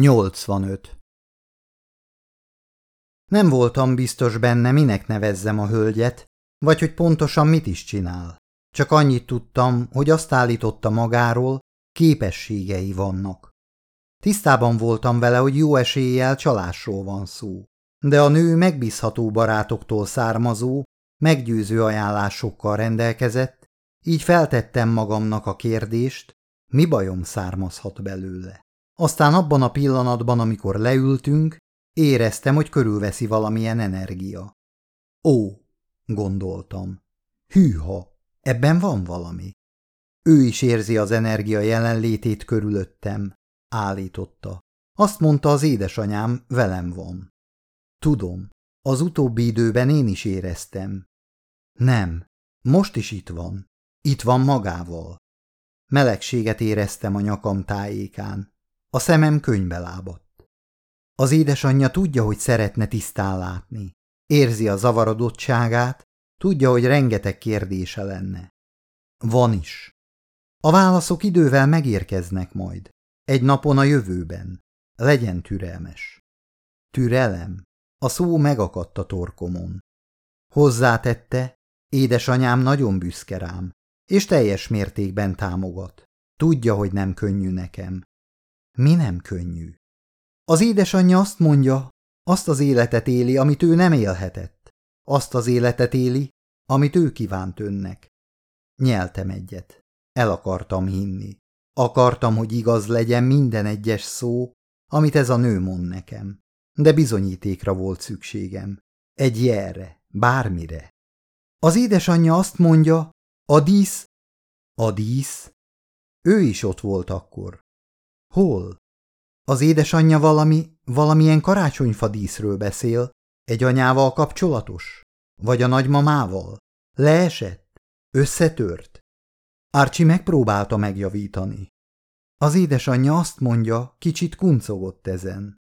85. Nem voltam biztos benne, minek nevezzem a hölgyet, vagy hogy pontosan mit is csinál. Csak annyit tudtam, hogy azt állította magáról, képességei vannak. Tisztában voltam vele, hogy jó eséllyel csalásról van szó, de a nő megbízható barátoktól származó, meggyőző ajánlásokkal rendelkezett, így feltettem magamnak a kérdést, mi bajom származhat belőle. Aztán abban a pillanatban, amikor leültünk, éreztem, hogy körülveszi valamilyen energia. Ó, gondoltam. Hűha, ebben van valami. Ő is érzi az energia jelenlétét körülöttem, állította. Azt mondta az édesanyám, velem van. Tudom, az utóbbi időben én is éreztem. Nem, most is itt van. Itt van magával. Melegséget éreztem a nyakam tájékán. A szemem könybe lábadt. Az édesanyja tudja, hogy szeretne tisztán látni. Érzi a zavarodottságát, tudja, hogy rengeteg kérdése lenne. Van is. A válaszok idővel megérkeznek majd. Egy napon a jövőben. Legyen türelmes. Türelem. A szó megakadt a torkomon. Hozzátette, édesanyám nagyon büszke rám, és teljes mértékben támogat. Tudja, hogy nem könnyű nekem. Mi nem könnyű? Az édesanyja azt mondja, azt az életet éli, amit ő nem élhetett. Azt az életet éli, amit ő kívánt önnek. Nyeltem egyet. El akartam hinni. Akartam, hogy igaz legyen minden egyes szó, amit ez a nő mond nekem. De bizonyítékra volt szükségem. Egy jelre, bármire. Az édesanyja azt mondja, a dísz... A dísz? Ő is ott volt akkor. Hol? Az édesanyja valami, valamilyen karácsonyfa díszről beszél, egy anyával kapcsolatos? Vagy a nagymamával? Leesett? Összetört? Árcsi megpróbálta megjavítani. Az édesanyja azt mondja, kicsit kuncogott ezen.